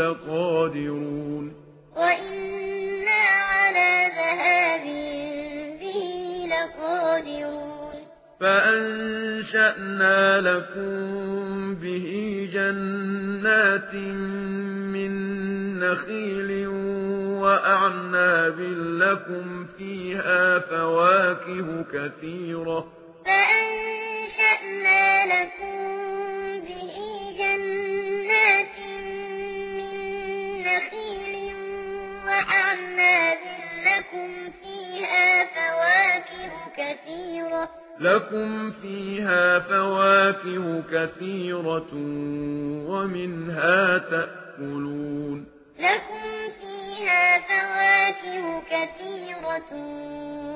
لقادرون. وإنا على ذهاب به لقادرون. فأنشأنا لكم به جنات من نخيل وأعناب لكم فيها فواكه كثيرة. فأنشأنا لكم لكم فيها فواكه كثيرة لكم فيها فواكه كثيرة ومنها تأكلون لكم فيها فواكه كثيرة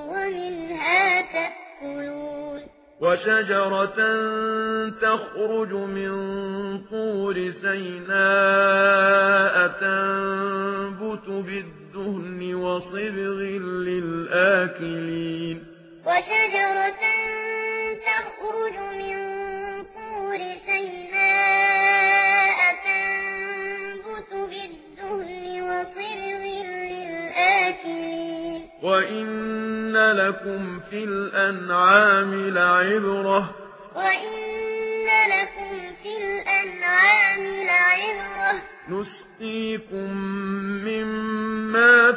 ومنها تأكلون وشجرة تخرج من طور سيناء تنبت بِ الدهن وصبغ للآكلين. وشجرة تخرج من طور سيناء تنبت بالدهن وصبغ للآكلين. وإن لكم في الأنعام لعبرة. وإن لكم في الأنعام لعبرة. نسقيكم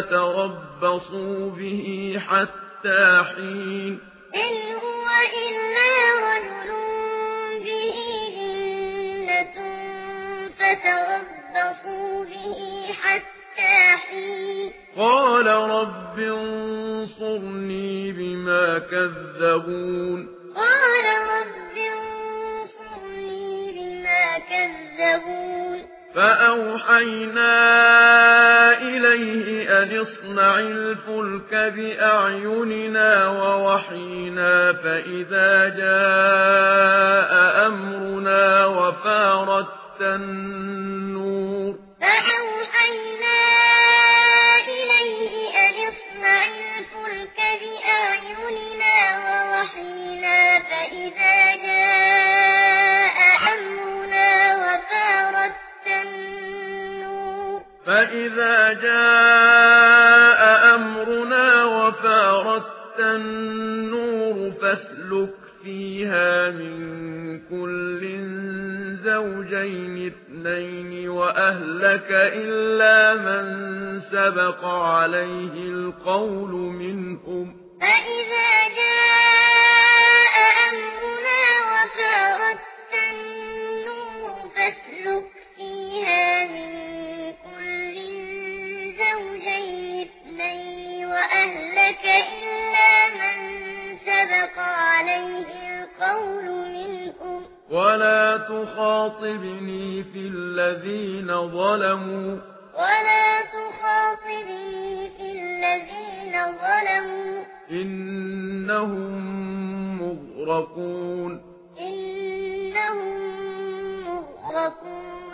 فتربصوا به حتى حين إن هو إلا رجل به جنة فتربصوا به حتى حين قال رب انصرني بما كذبون قال رب انصرني بما كذبون فأوحينا إليه أن اصنع الفلك بأعيننا ووحينا فإذا جاء أمرنا وفارت فإذا جاء أمرنا وفاردت النور فاسلك فيها من كل زوجين اثنين وأهلك إلا من سبق عليه القول منهم فإذا أُولَئِكَ إِلَّا مَن سَبَقَ عَلَيْهِ الْقَوْلُ مِنْهُمْ وَلَا تُخَاطِبْنِي فِي الَّذِينَ ظَلَمُوا وَلَا تُخَاطِبْنِي فِي الَّذِينَ ظَلَمُوا إِنَّهُم مُّغْرَقُونَ